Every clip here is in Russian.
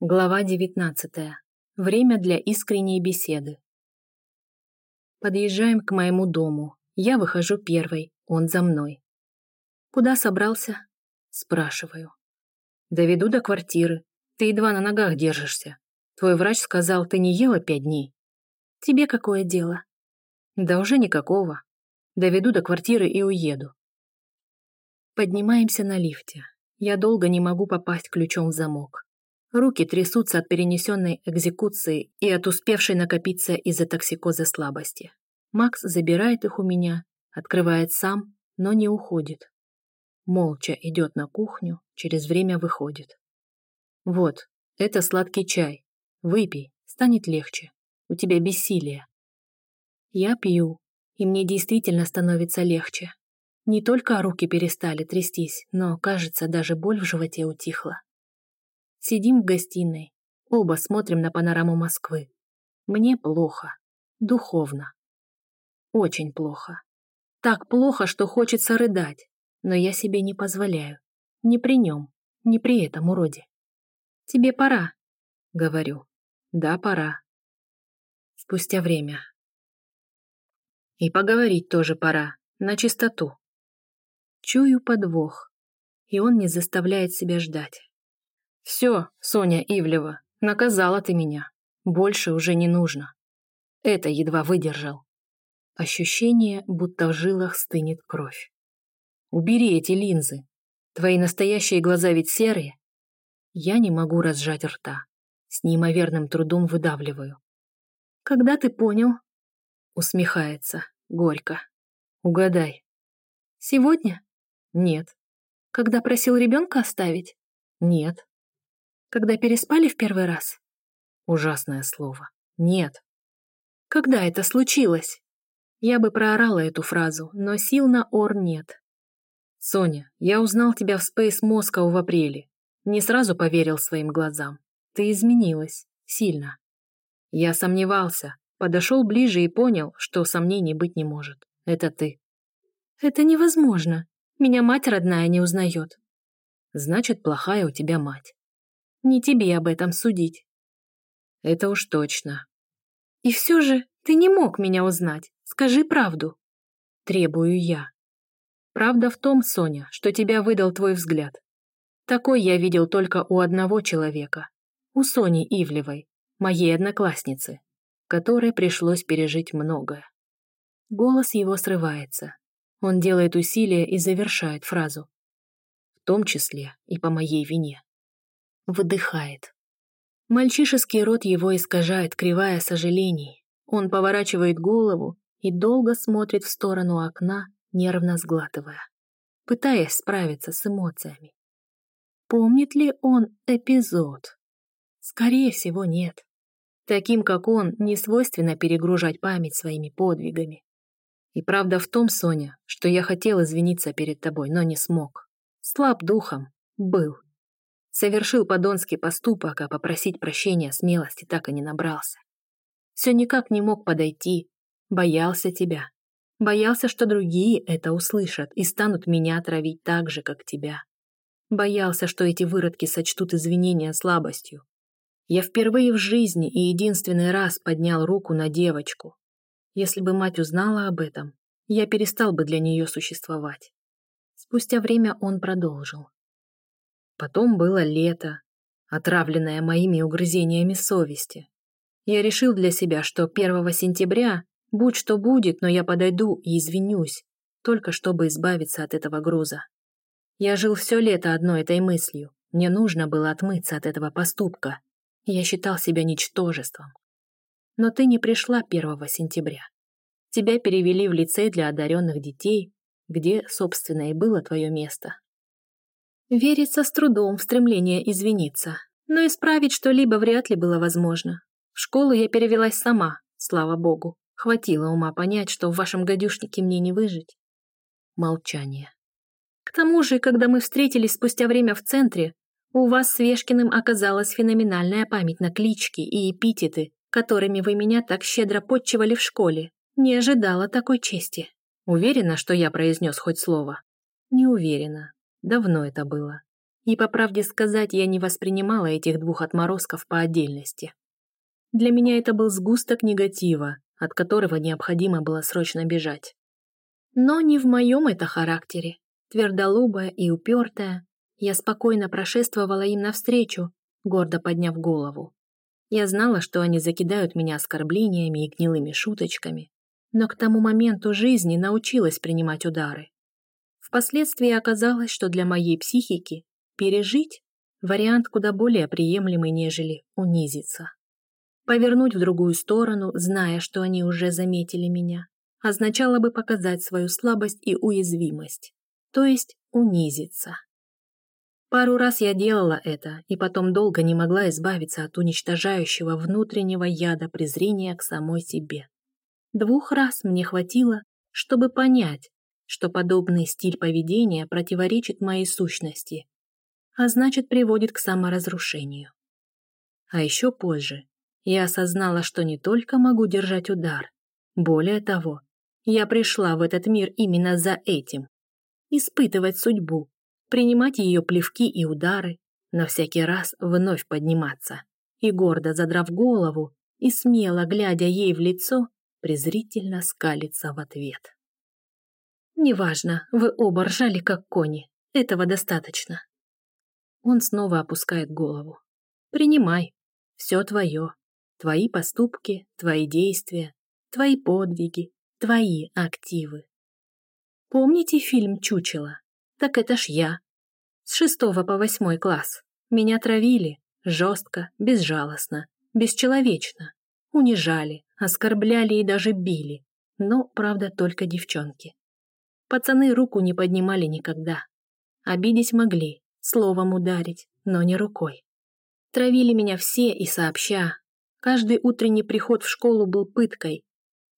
Глава 19. Время для искренней беседы. Подъезжаем к моему дому. Я выхожу первой, он за мной. «Куда собрался?» Спрашиваю. «Доведу до квартиры. Ты едва на ногах держишься. Твой врач сказал, ты не ела пять дней». «Тебе какое дело?» «Да уже никакого. Доведу до квартиры и уеду». Поднимаемся на лифте. Я долго не могу попасть ключом в замок. Руки трясутся от перенесенной экзекуции и от успевшей накопиться из-за токсикоза слабости. Макс забирает их у меня, открывает сам, но не уходит. Молча идет на кухню, через время выходит. «Вот, это сладкий чай. Выпей, станет легче. У тебя бессилие». Я пью, и мне действительно становится легче. Не только руки перестали трястись, но, кажется, даже боль в животе утихла. Сидим в гостиной, оба смотрим на панораму Москвы. Мне плохо, духовно. Очень плохо. Так плохо, что хочется рыдать, но я себе не позволяю. Не при нем, не при этом уроде. «Тебе пора», — говорю. «Да, пора». Спустя время. И поговорить тоже пора, на чистоту. Чую подвох, и он не заставляет себя ждать. Все, Соня Ивлева, наказала ты меня. Больше уже не нужно. Это едва выдержал. Ощущение, будто в жилах стынет кровь. Убери эти линзы. Твои настоящие глаза ведь серые. Я не могу разжать рта. С неимоверным трудом выдавливаю. Когда ты понял? Усмехается, горько. Угадай. Сегодня? Нет. Когда просил ребенка оставить? Нет. Когда переспали в первый раз? Ужасное слово. Нет. Когда это случилось? Я бы проорала эту фразу, но сил на ор нет. Соня, я узнал тебя в Space Moscow в апреле. Не сразу поверил своим глазам. Ты изменилась. Сильно. Я сомневался. Подошел ближе и понял, что сомнений быть не может. Это ты. Это невозможно. Меня мать родная не узнает. Значит, плохая у тебя мать. Не тебе об этом судить. Это уж точно. И все же ты не мог меня узнать. Скажи правду. Требую я. Правда в том, Соня, что тебя выдал твой взгляд. Такой я видел только у одного человека. У Сони Ивлевой, моей одноклассницы, которой пришлось пережить многое. Голос его срывается. Он делает усилие и завершает фразу. В том числе и по моей вине выдыхает. Мальчишеский рот его искажает кривая сожалений. Он поворачивает голову и долго смотрит в сторону окна, нервно сглатывая, пытаясь справиться с эмоциями. Помнит ли он эпизод? Скорее всего, нет. Таким, как он, не свойственно перегружать память своими подвигами. И правда в том, Соня, что я хотел извиниться перед тобой, но не смог. Слаб духом. Был. Совершил подонский поступок, а попросить прощения смелости так и не набрался. Все никак не мог подойти. Боялся тебя. Боялся, что другие это услышат и станут меня травить так же, как тебя. Боялся, что эти выродки сочтут извинения слабостью. Я впервые в жизни и единственный раз поднял руку на девочку. Если бы мать узнала об этом, я перестал бы для нее существовать. Спустя время он продолжил. Потом было лето, отравленное моими угрызениями совести. Я решил для себя, что 1 сентября, будь что будет, но я подойду и извинюсь, только чтобы избавиться от этого груза. Я жил все лето одной этой мыслью. Мне нужно было отмыться от этого поступка. Я считал себя ничтожеством. Но ты не пришла 1 сентября. Тебя перевели в лицей для одаренных детей, где, собственно, и было твое место. Верится с трудом в стремление извиниться, но исправить что-либо вряд ли было возможно. В школу я перевелась сама, слава богу. Хватило ума понять, что в вашем гадюшнике мне не выжить. Молчание. К тому же, когда мы встретились спустя время в центре, у вас с Вешкиным оказалась феноменальная память на клички и эпитеты, которыми вы меня так щедро подчивали в школе. Не ожидала такой чести. Уверена, что я произнес хоть слово? Не уверена. Давно это было. И, по правде сказать, я не воспринимала этих двух отморозков по отдельности. Для меня это был сгусток негатива, от которого необходимо было срочно бежать. Но не в моем это характере. Твердолобая и упертая, я спокойно прошествовала им навстречу, гордо подняв голову. Я знала, что они закидают меня оскорблениями и гнилыми шуточками, но к тому моменту жизни научилась принимать удары. Впоследствии оказалось, что для моей психики пережить – вариант куда более приемлемый, нежели унизиться. Повернуть в другую сторону, зная, что они уже заметили меня, означало бы показать свою слабость и уязвимость, то есть унизиться. Пару раз я делала это, и потом долго не могла избавиться от уничтожающего внутреннего яда презрения к самой себе. Двух раз мне хватило, чтобы понять, что подобный стиль поведения противоречит моей сущности, а значит приводит к саморазрушению. А еще позже я осознала, что не только могу держать удар, более того, я пришла в этот мир именно за этим – испытывать судьбу, принимать ее плевки и удары, на всякий раз вновь подниматься и, гордо задрав голову и смело глядя ей в лицо, презрительно скалиться в ответ. «Неважно, вы оба ржали, как кони. Этого достаточно». Он снова опускает голову. «Принимай. Все твое. Твои поступки, твои действия, твои подвиги, твои активы. Помните фильм «Чучело»? Так это ж я. С шестого по восьмой класс. Меня травили. Жестко, безжалостно, бесчеловечно. Унижали, оскорбляли и даже били. Но, правда, только девчонки. Пацаны руку не поднимали никогда. Обидеть могли, словом ударить, но не рукой. Травили меня все и сообща. Каждый утренний приход в школу был пыткой.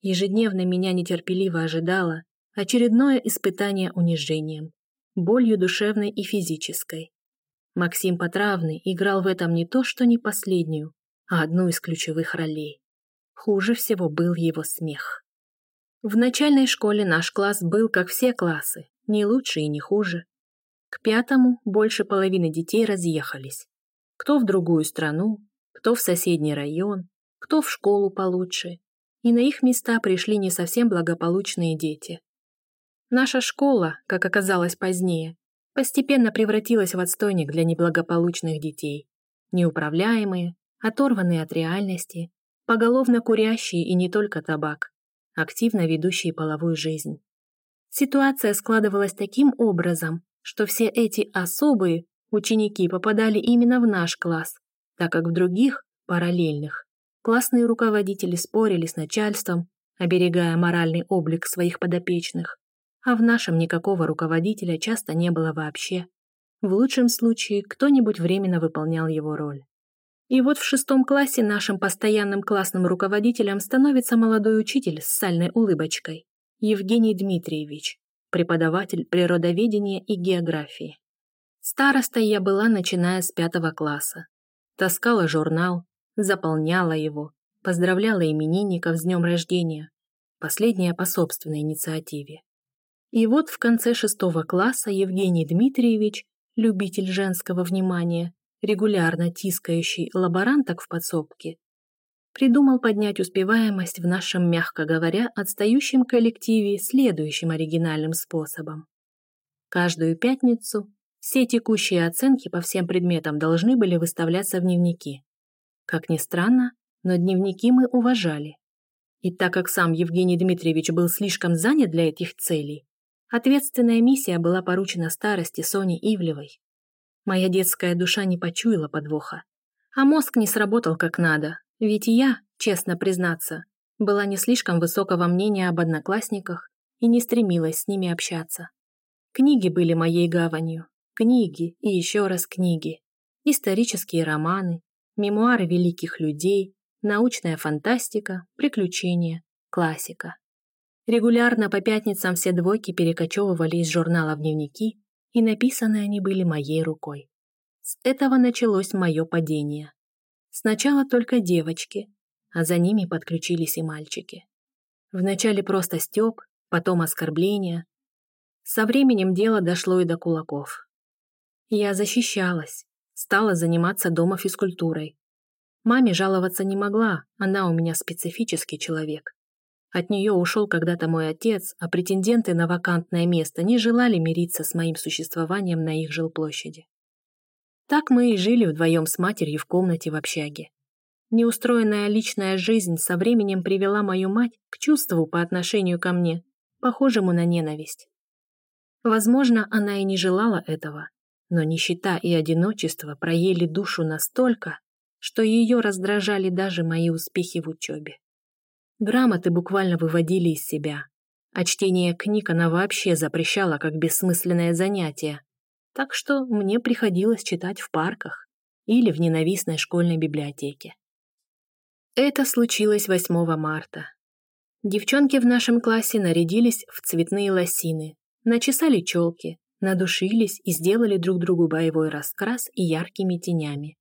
Ежедневно меня нетерпеливо ожидало очередное испытание унижением, болью душевной и физической. Максим Потравный играл в этом не то что не последнюю, а одну из ключевых ролей. Хуже всего был его смех. В начальной школе наш класс был, как все классы, не лучше и не хуже. К пятому больше половины детей разъехались. Кто в другую страну, кто в соседний район, кто в школу получше. И на их места пришли не совсем благополучные дети. Наша школа, как оказалось позднее, постепенно превратилась в отстойник для неблагополучных детей. Неуправляемые, оторванные от реальности, поголовно курящие и не только табак, активно ведущие половую жизнь. Ситуация складывалась таким образом, что все эти особые ученики попадали именно в наш класс, так как в других, параллельных, классные руководители спорили с начальством, оберегая моральный облик своих подопечных, а в нашем никакого руководителя часто не было вообще. В лучшем случае кто-нибудь временно выполнял его роль. И вот в шестом классе нашим постоянным классным руководителем становится молодой учитель с сальной улыбочкой, Евгений Дмитриевич, преподаватель природоведения и географии. Старостой я была, начиная с пятого класса. Таскала журнал, заполняла его, поздравляла именинников с днем рождения, последняя по собственной инициативе. И вот в конце шестого класса Евгений Дмитриевич, любитель женского внимания, регулярно тискающий лаборанток в подсобке, придумал поднять успеваемость в нашем, мягко говоря, отстающем коллективе следующим оригинальным способом. Каждую пятницу все текущие оценки по всем предметам должны были выставляться в дневники. Как ни странно, но дневники мы уважали. И так как сам Евгений Дмитриевич был слишком занят для этих целей, ответственная миссия была поручена старости Соне Ивлевой. Моя детская душа не почуяла подвоха. А мозг не сработал как надо, ведь я, честно признаться, была не слишком высокого мнения об одноклассниках и не стремилась с ними общаться. Книги были моей гаванью. Книги и еще раз книги. Исторические романы, мемуары великих людей, научная фантастика, приключения, классика. Регулярно по пятницам все двойки перекочевывали из журнала в дневники, и написаны они были моей рукой. С этого началось мое падение. Сначала только девочки, а за ними подключились и мальчики. Вначале просто стёб, потом оскорбления. Со временем дело дошло и до кулаков. Я защищалась, стала заниматься дома физкультурой. Маме жаловаться не могла, она у меня специфический человек. От нее ушел когда-то мой отец, а претенденты на вакантное место не желали мириться с моим существованием на их жилплощади. Так мы и жили вдвоем с матерью в комнате в общаге. Неустроенная личная жизнь со временем привела мою мать к чувству по отношению ко мне, похожему на ненависть. Возможно, она и не желала этого, но нищета и одиночество проели душу настолько, что ее раздражали даже мои успехи в учебе. Грамоты буквально выводили из себя, а чтение книг она вообще запрещала как бессмысленное занятие, так что мне приходилось читать в парках или в ненавистной школьной библиотеке. Это случилось 8 марта. Девчонки в нашем классе нарядились в цветные лосины, начесали челки, надушились и сделали друг другу боевой раскрас и яркими тенями.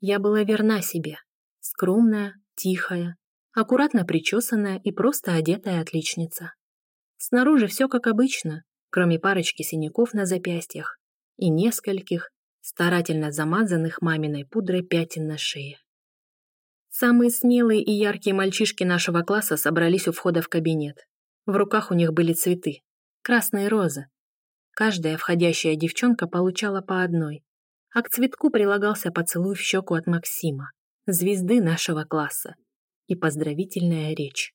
Я была верна себе, скромная, тихая, аккуратно причесанная и просто одетая отличница. Снаружи все как обычно, кроме парочки синяков на запястьях и нескольких, старательно замазанных маминой пудрой пятен на шее. Самые смелые и яркие мальчишки нашего класса собрались у входа в кабинет. В руках у них были цветы, красные розы. Каждая входящая девчонка получала по одной, а к цветку прилагался поцелуй в щеку от Максима, звезды нашего класса, и поздравительная речь.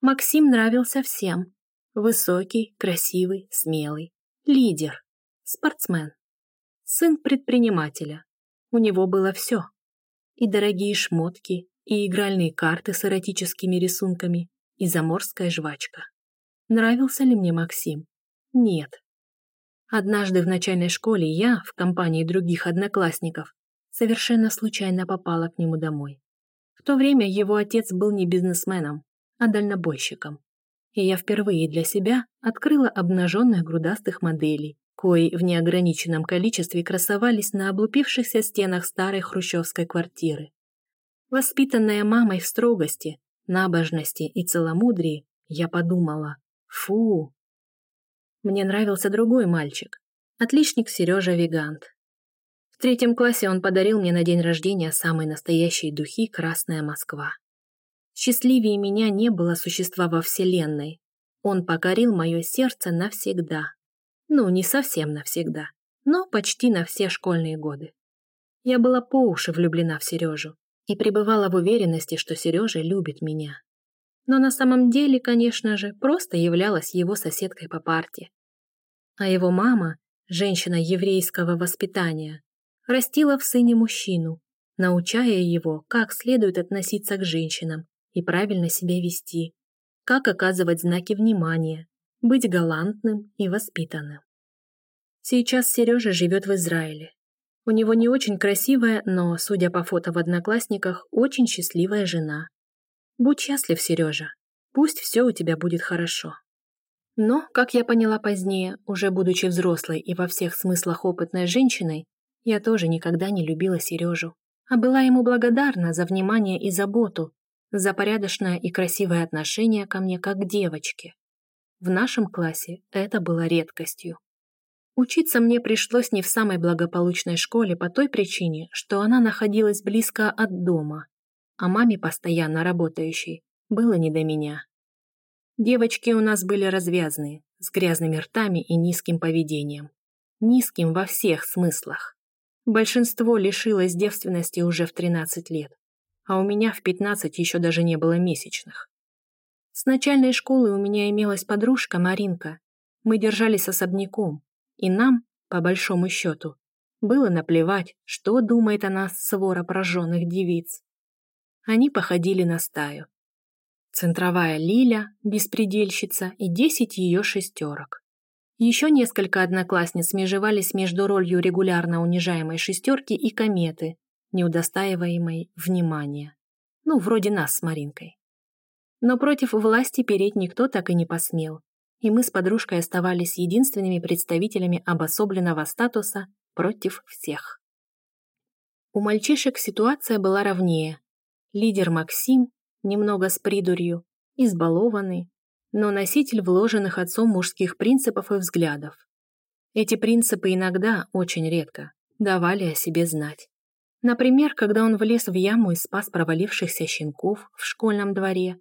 Максим нравился всем. Высокий, красивый, смелый, лидер. Спортсмен. Сын предпринимателя. У него было все. И дорогие шмотки, и игральные карты с эротическими рисунками, и заморская жвачка. Нравился ли мне Максим? Нет. Однажды в начальной школе я, в компании других одноклассников, совершенно случайно попала к нему домой. То время его отец был не бизнесменом, а дальнобойщиком. И я впервые для себя открыла обнаженных грудастых моделей, кои в неограниченном количестве красовались на облупившихся стенах старой хрущевской квартиры. Воспитанная мамой в строгости, набожности и целомудрии, я подумала, фу. Мне нравился другой мальчик, отличник Сережа Вигант. Третьем классе он подарил мне на день рождения самые настоящие духи «Красная Москва». Счастливее меня не было существа во Вселенной. Он покорил мое сердце навсегда. Ну, не совсем навсегда, но почти на все школьные годы. Я была по уши влюблена в Сережу и пребывала в уверенности, что Сережа любит меня. Но на самом деле, конечно же, просто являлась его соседкой по парте. А его мама, женщина еврейского воспитания, растила в сыне мужчину, научая его, как следует относиться к женщинам и правильно себя вести, как оказывать знаки внимания, быть галантным и воспитанным. Сейчас Сережа живет в Израиле. У него не очень красивая, но, судя по фото в Одноклассниках, очень счастливая жена. Будь счастлив, Сережа. Пусть все у тебя будет хорошо. Но, как я поняла позднее, уже будучи взрослой и во всех смыслах опытной женщиной, я тоже никогда не любила Сережу, а была ему благодарна за внимание и заботу, за порядочное и красивое отношение ко мне как к девочке. В нашем классе это было редкостью. Учиться мне пришлось не в самой благополучной школе по той причине, что она находилась близко от дома, а маме, постоянно работающей, было не до меня. Девочки у нас были развязные, с грязными ртами и низким поведением. Низким во всех смыслах. Большинство лишилось девственности уже в 13 лет, а у меня в 15 еще даже не было месячных. С начальной школы у меня имелась подружка Маринка. Мы держались особняком, и нам, по большому счету, было наплевать, что думает о нас свора прожженных девиц. Они походили на стаю. Центровая Лиля, беспредельщица и десять ее шестерок. Еще несколько одноклассниц межевались между ролью регулярно унижаемой шестерки и кометы, неудостаиваемой внимания. Ну, вроде нас с Маринкой. Но против власти переть никто так и не посмел, и мы с подружкой оставались единственными представителями обособленного статуса против всех. У мальчишек ситуация была ровнее. Лидер Максим, немного с придурью, избалованный, но носитель вложенных отцом мужских принципов и взглядов. Эти принципы иногда, очень редко, давали о себе знать. Например, когда он влез в яму и спас провалившихся щенков в школьном дворе,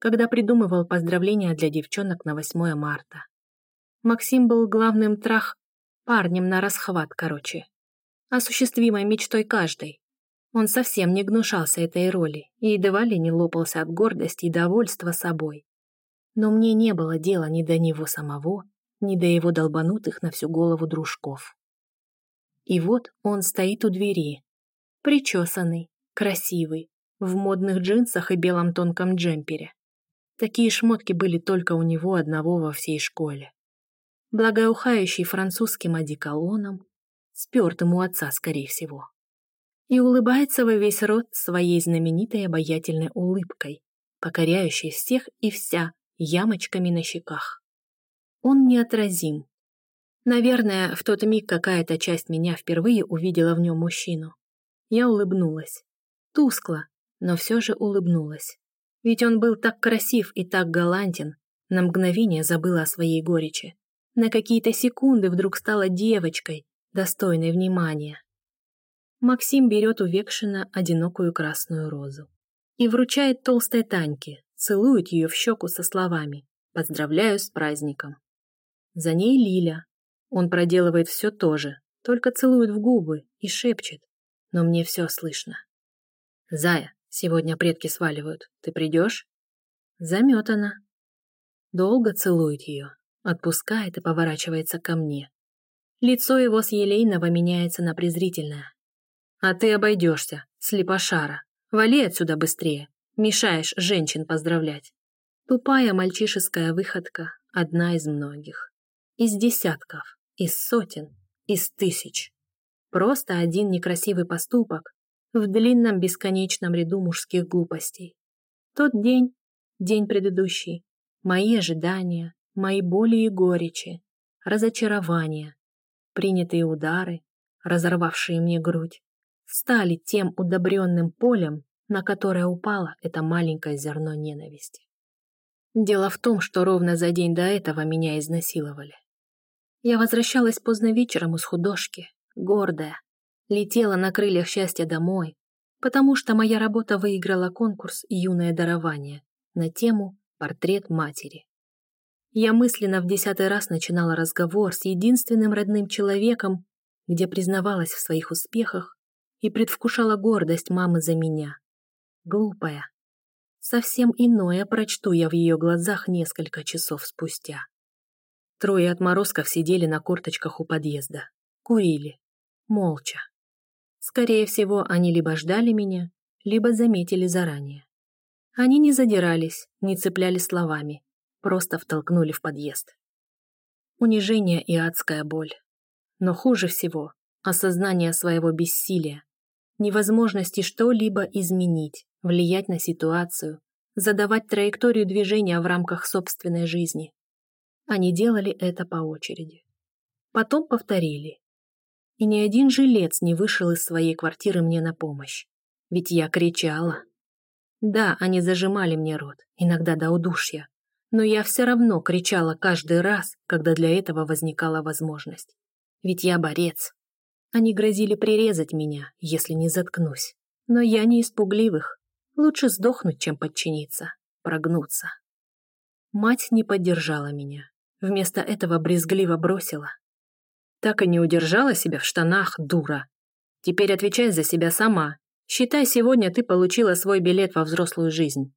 когда придумывал поздравления для девчонок на 8 марта. Максим был главным трах, парнем на расхват, короче. Осуществимой мечтой каждой. Он совсем не гнушался этой роли и едва ли не лопался от гордости и довольства собой. Но мне не было дела ни до него самого, ни до его долбанутых на всю голову дружков. И вот он стоит у двери, причесанный, красивый, в модных джинсах и белом тонком джемпере. Такие шмотки были только у него одного во всей школе. Благоухающий французским одеколоном, спертым у отца, скорее всего и улыбается во весь рот своей знаменитой обаятельной улыбкой, покоряющей всех и вся ямочками на щеках. Он неотразим. Наверное, в тот миг какая-то часть меня впервые увидела в нем мужчину. Я улыбнулась. Тускло, но все же улыбнулась. Ведь он был так красив и так галантен, на мгновение забыла о своей горечи. На какие-то секунды вдруг стала девочкой, достойной внимания. Максим берет у Векшина одинокую красную розу и вручает толстой Таньке, целует ее в щеку со словами «Поздравляю с праздником». За ней Лиля. Он проделывает все то же, только целует в губы и шепчет, но мне все слышно. «Зая, сегодня предки сваливают, ты придешь?» Заметана. Долго целует ее, отпускает и поворачивается ко мне. Лицо его с елейного меняется на презрительное. А ты обойдешься, слепошара. Вали отсюда быстрее. Мешаешь женщин поздравлять. Тупая мальчишеская выходка — одна из многих. Из десятков, из сотен, из тысяч. Просто один некрасивый поступок в длинном бесконечном ряду мужских глупостей. Тот день, день предыдущий, мои ожидания, мои боли и горечи, разочарования, принятые удары, разорвавшие мне грудь, стали тем удобренным полем, на которое упало это маленькое зерно ненависти. Дело в том, что ровно за день до этого меня изнасиловали. Я возвращалась поздно вечером из художки, гордая, летела на крыльях счастья домой, потому что моя работа выиграла конкурс «Юное дарование» на тему «Портрет матери». Я мысленно в десятый раз начинала разговор с единственным родным человеком, где признавалась в своих успехах и предвкушала гордость мамы за меня. Глупая. Совсем иное прочту я в ее глазах несколько часов спустя. Трое отморозков сидели на корточках у подъезда. Курили. Молча. Скорее всего, они либо ждали меня, либо заметили заранее. Они не задирались, не цепляли словами, просто втолкнули в подъезд. Унижение и адская боль. Но хуже всего — осознание своего бессилия, невозможности что-либо изменить, влиять на ситуацию, задавать траекторию движения в рамках собственной жизни. Они делали это по очереди. Потом повторили. И ни один жилец не вышел из своей квартиры мне на помощь. Ведь я кричала. Да, они зажимали мне рот, иногда до удушья, но я все равно кричала каждый раз, когда для этого возникала возможность. Ведь я борец, они грозили прирезать меня, если не заткнусь. Но я не испугливых. Лучше сдохнуть, чем подчиниться, прогнуться. Мать не поддержала меня. Вместо этого брезгливо бросила. Так и не удержала себя в штанах, дура. Теперь отвечай за себя сама. Считай, сегодня ты получила свой билет во взрослую жизнь.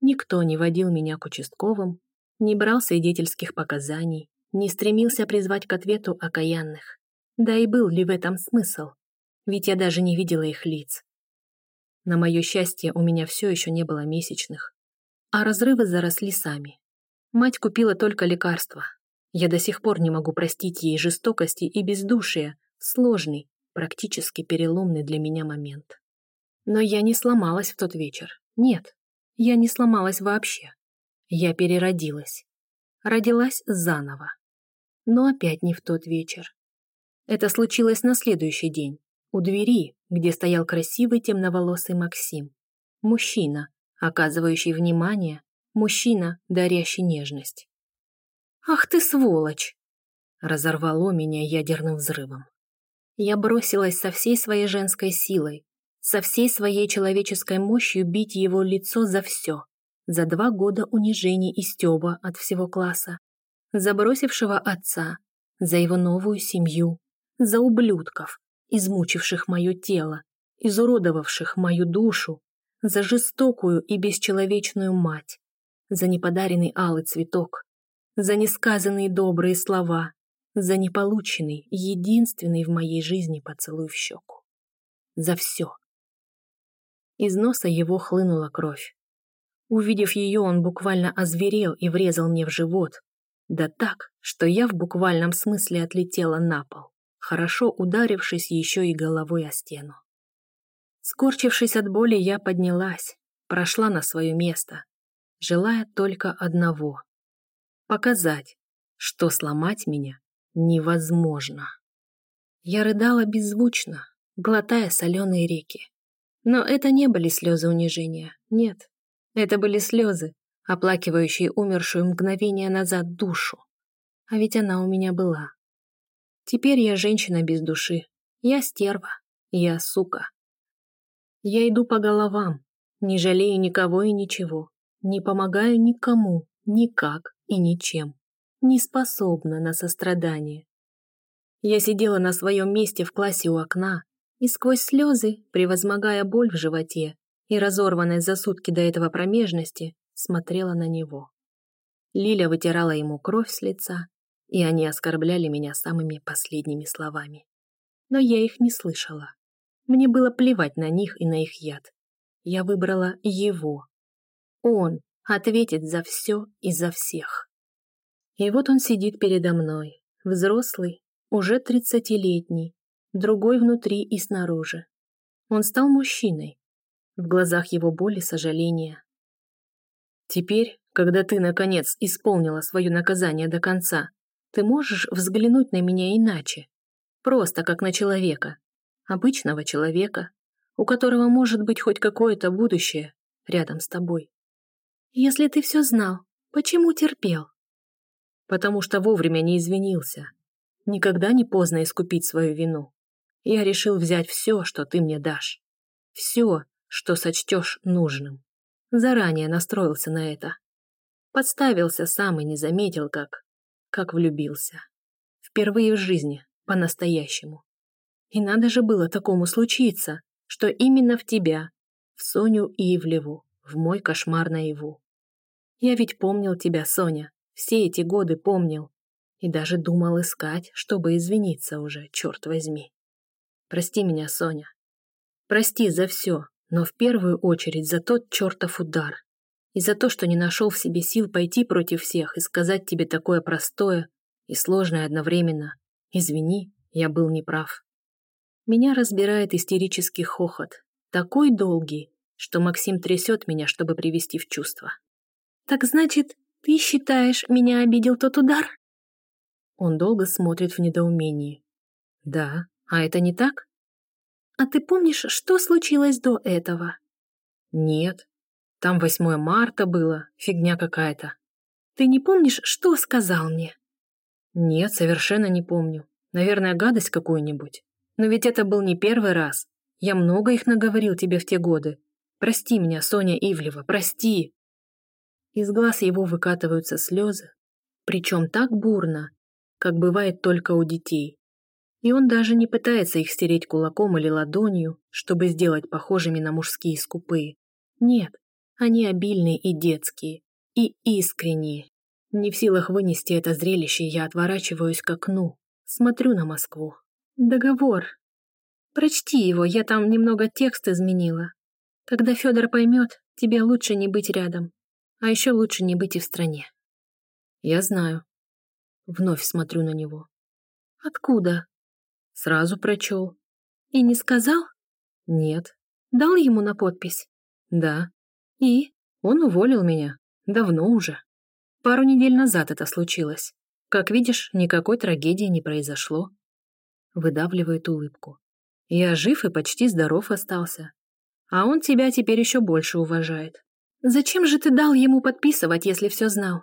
Никто не водил меня к участковым, не брал свидетельских показаний, не стремился призвать к ответу окаянных. Да и был ли в этом смысл? Ведь я даже не видела их лиц. На мое счастье, у меня все еще не было месячных. А разрывы заросли сами. Мать купила только лекарства. Я до сих пор не могу простить ей жестокости и бездушия сложный, практически переломный для меня момент. Но я не сломалась в тот вечер. Нет, я не сломалась вообще. Я переродилась. Родилась заново. Но опять не в тот вечер. Это случилось на следующий день, у двери, где стоял красивый темноволосый Максим. Мужчина, оказывающий внимание, мужчина, дарящий нежность. «Ах ты сволочь!» разорвало меня ядерным взрывом. Я бросилась со всей своей женской силой, со всей своей человеческой мощью бить его лицо за все, за два года унижений и стёба от всего класса, за бросившего отца, за его новую семью, за ублюдков, измучивших мое тело, изуродовавших мою душу, за жестокую и бесчеловечную мать, за неподаренный алый цветок, за несказанные добрые слова, за неполученный, единственный в моей жизни поцелуй в щеку. За все. Из носа его хлынула кровь. Увидев ее, он буквально озверел и врезал мне в живот. Да так, что я в буквальном смысле отлетела на пол, хорошо ударившись еще и головой о стену. Скорчившись от боли, я поднялась, прошла на свое место, желая только одного — показать, что сломать меня невозможно. Я рыдала беззвучно, глотая соленые реки. Но это не были слезы унижения, нет. Это были слезы, оплакивающие умершую мгновение назад душу. А ведь она у меня была. Теперь я женщина без души. Я стерва. Я сука. Я иду по головам, не жалею никого и ничего, не помогаю никому, никак и ничем не способна на сострадание. Я сидела на своем месте в классе у окна и сквозь слезы, превозмогая боль в животе и разорванной за сутки до этого промежности, смотрела на него. Лиля вытирала ему кровь с лица, и они оскорбляли меня самыми последними словами. Но я их не слышала. Мне было плевать на них и на их яд. Я выбрала его. Он ответит за все и за всех. И вот он сидит передо мной, взрослый, уже тридцатилетний, другой внутри и снаружи. Он стал мужчиной. В глазах его боли сожаления. Теперь, когда ты, наконец, исполнила свое наказание до конца, ты можешь взглянуть на меня иначе. Просто как на человека. Обычного человека, у которого может быть хоть какое-то будущее рядом с тобой. Если ты все знал, почему терпел? потому что вовремя не извинился. Никогда не поздно искупить свою вину. Я решил взять все, что ты мне дашь. Все, что сочтешь нужным. Заранее настроился на это. Подставился сам и не заметил, как... как влюбился. Впервые в жизни, по-настоящему. И надо же было такому случиться, что именно в тебя, в Соню Ивлеву, в мой кошмар наяву. Я ведь помнил тебя, Соня, все эти годы помнил. И даже думал искать, чтобы извиниться уже, черт возьми. Прости меня, Соня. Прости за все, но в первую очередь за тот чертов удар. И за то, что не нашел в себе сил пойти против всех и сказать тебе такое простое и сложное одновременно. Извини, я был неправ. Меня разбирает истерический хохот, такой долгий, что Максим трясет меня, чтобы привести в чувство. «Так значит, «Ты считаешь, меня обидел тот удар?» Он долго смотрит в недоумении. «Да, а это не так?» «А ты помнишь, что случилось до этого?» «Нет. Там 8 марта было, фигня какая-то». «Ты не помнишь, что сказал мне?» «Нет, совершенно не помню. Наверное, гадость какую-нибудь. Но ведь это был не первый раз. Я много их наговорил тебе в те годы. Прости меня, Соня Ивлева, прости!» Из глаз его выкатываются слезы, причем так бурно, как бывает только у детей. И он даже не пытается их стереть кулаком или ладонью, чтобы сделать похожими на мужские скупые. Нет, они обильные и детские, и искренние. Не в силах вынести это зрелище, я отворачиваюсь к окну, смотрю на Москву. Договор. Прочти его, я там немного текст изменила. Когда Федор поймет, тебе лучше не быть рядом. А еще лучше не быть и в стране. Я знаю. Вновь смотрю на него. Откуда? Сразу прочел. И не сказал? Нет. Дал ему на подпись? Да. И? Он уволил меня. Давно уже. Пару недель назад это случилось. Как видишь, никакой трагедии не произошло. Выдавливает улыбку. Я жив и почти здоров остался. А он тебя теперь еще больше уважает. Зачем же ты дал ему подписывать, если все знал?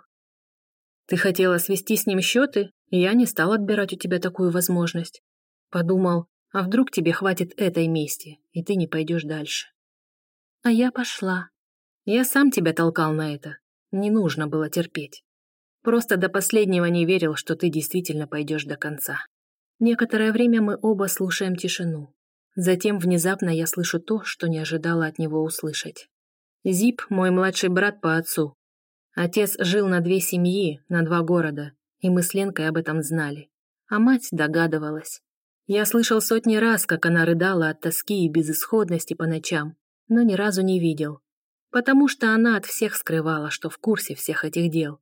Ты хотела свести с ним счеты Я не стал отбирать у тебя такую возможность. Подумал, а вдруг тебе хватит этой мести, и ты не пойдешь дальше. А я пошла. Я сам тебя толкал на это. Не нужно было терпеть. Просто до последнего не верил, что ты действительно пойдешь до конца. Некоторое время мы оба слушаем тишину. Затем внезапно я слышу то, что не ожидала от него услышать. Зип – мой младший брат по отцу. Отец жил на две семьи, на два города, и мы с Ленкой об этом знали. А мать догадывалась. Я слышал сотни раз, как она рыдала от тоски и безысходности по ночам, но ни разу не видел, потому что она от всех скрывала, что в курсе всех этих дел.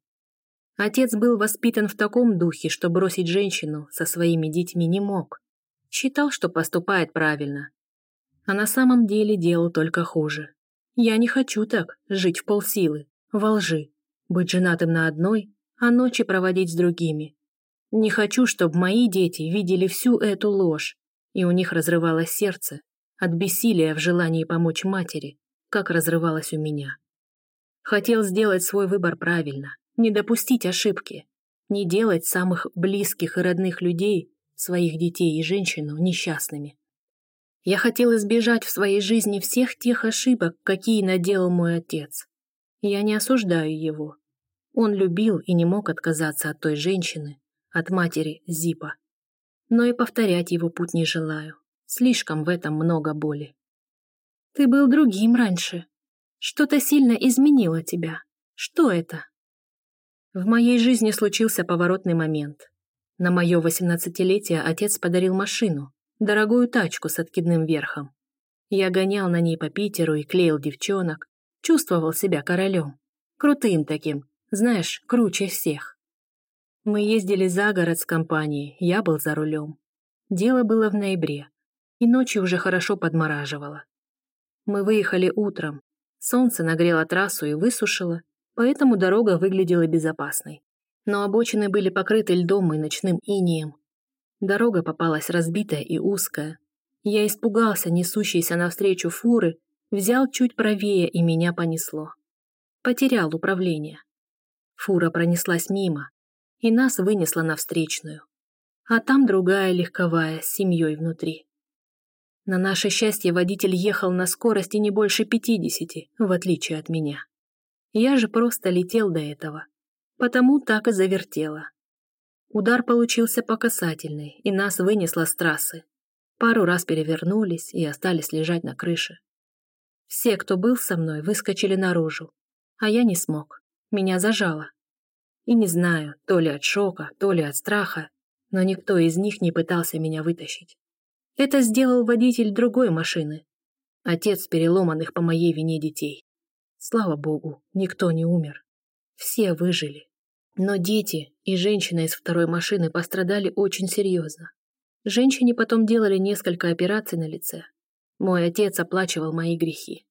Отец был воспитан в таком духе, что бросить женщину со своими детьми не мог. Считал, что поступает правильно. А на самом деле делал только хуже. Я не хочу так жить в полсилы, во лжи, быть женатым на одной, а ночи проводить с другими. Не хочу, чтобы мои дети видели всю эту ложь, и у них разрывалось сердце от бессилия в желании помочь матери, как разрывалось у меня. Хотел сделать свой выбор правильно, не допустить ошибки, не делать самых близких и родных людей, своих детей и женщину, несчастными. Я хотел избежать в своей жизни всех тех ошибок, какие наделал мой отец. Я не осуждаю его. Он любил и не мог отказаться от той женщины, от матери Зипа. Но и повторять его путь не желаю. Слишком в этом много боли. Ты был другим раньше. Что-то сильно изменило тебя. Что это? В моей жизни случился поворотный момент. На мое восемнадцатилетие отец подарил машину, дорогую тачку с откидным верхом. Я гонял на ней по Питеру и клеил девчонок, чувствовал себя королем. Крутым таким, знаешь, круче всех. Мы ездили за город с компанией, я был за рулем. Дело было в ноябре, и ночью уже хорошо подмораживало. Мы выехали утром, солнце нагрело трассу и высушило, поэтому дорога выглядела безопасной. Но обочины были покрыты льдом и ночным инием, Дорога попалась разбитая и узкая. Я испугался несущейся навстречу фуры, взял чуть правее и меня понесло. Потерял управление. Фура пронеслась мимо, и нас вынесла на встречную. А там другая легковая с семьей внутри. На наше счастье водитель ехал на скорости не больше пятидесяти, в отличие от меня. Я же просто летел до этого, потому так и завертела. Удар получился по касательной, и нас вынесло с трассы. Пару раз перевернулись и остались лежать на крыше. Все, кто был со мной, выскочили наружу, а я не смог. Меня зажало. И не знаю, то ли от шока, то ли от страха, но никто из них не пытался меня вытащить. Это сделал водитель другой машины, отец переломанных по моей вине детей. Слава богу, никто не умер. Все выжили. Но дети и женщина из второй машины пострадали очень серьезно. Женщине потом делали несколько операций на лице. Мой отец оплачивал мои грехи.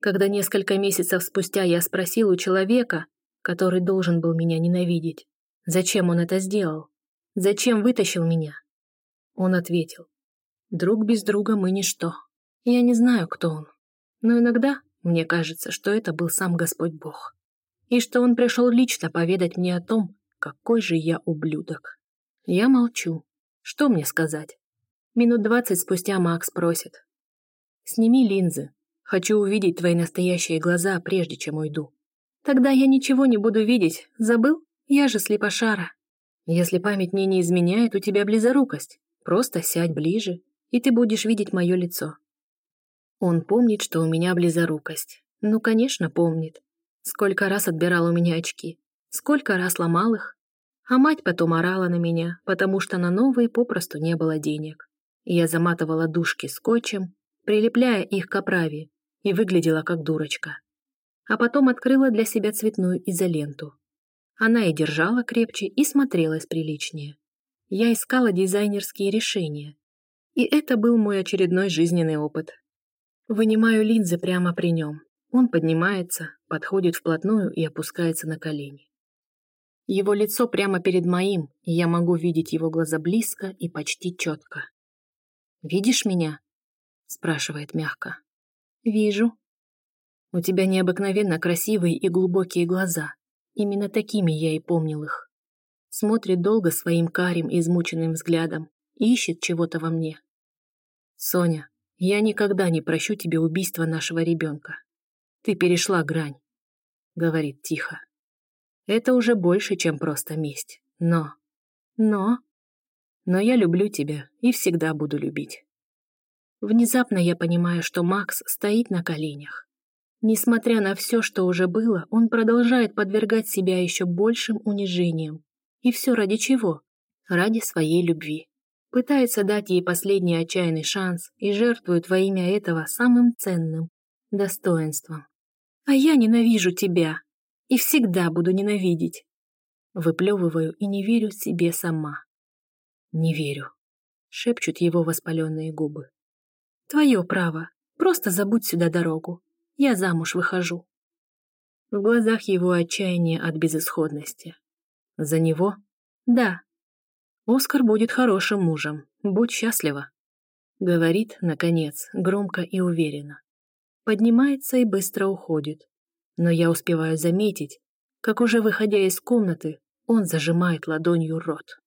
Когда несколько месяцев спустя я спросил у человека, который должен был меня ненавидеть, зачем он это сделал, зачем вытащил меня, он ответил, друг без друга мы ничто. Я не знаю, кто он, но иногда мне кажется, что это был сам Господь Бог и что он пришел лично поведать мне о том, какой же я ублюдок. Я молчу. Что мне сказать? Минут двадцать спустя Макс просит. «Сними линзы. Хочу увидеть твои настоящие глаза, прежде чем уйду. Тогда я ничего не буду видеть. Забыл? Я же слепошара. Если память мне не изменяет, у тебя близорукость. Просто сядь ближе, и ты будешь видеть мое лицо». Он помнит, что у меня близорукость. Ну, конечно, помнит. Сколько раз отбирал у меня очки, сколько раз ломал их. А мать потом орала на меня, потому что на новые попросту не было денег. Я заматывала дужки скотчем, прилепляя их к оправе, и выглядела как дурочка. А потом открыла для себя цветную изоленту. Она и держала крепче, и смотрелась приличнее. Я искала дизайнерские решения. И это был мой очередной жизненный опыт. Вынимаю линзы прямо при нем, он поднимается, подходит вплотную и опускается на колени. Его лицо прямо перед моим, и я могу видеть его глаза близко и почти четко. «Видишь меня?» — спрашивает мягко. «Вижу». «У тебя необыкновенно красивые и глубокие глаза. Именно такими я и помнил их. смотрит долго своим карим измученным взглядом ищет чего-то во мне. «Соня, я никогда не прощу тебе убийство нашего ребенка. Ты перешла грань», — говорит тихо. «Это уже больше, чем просто месть. Но... Но... Но я люблю тебя и всегда буду любить». Внезапно я понимаю, что Макс стоит на коленях. Несмотря на все, что уже было, он продолжает подвергать себя еще большим унижениям. И все ради чего? Ради своей любви. Пытается дать ей последний отчаянный шанс и жертвует во имя этого самым ценным – достоинством. «А я ненавижу тебя и всегда буду ненавидеть». Выплевываю и не верю себе сама. «Не верю», – шепчут его воспаленные губы. «Твое право. Просто забудь сюда дорогу. Я замуж выхожу». В глазах его отчаяние от безысходности. За него? Да. Оскар будет хорошим мужем. Будь счастлива. Говорит, наконец, громко и уверенно. Поднимается и быстро уходит. Но я успеваю заметить, как уже выходя из комнаты, он зажимает ладонью рот.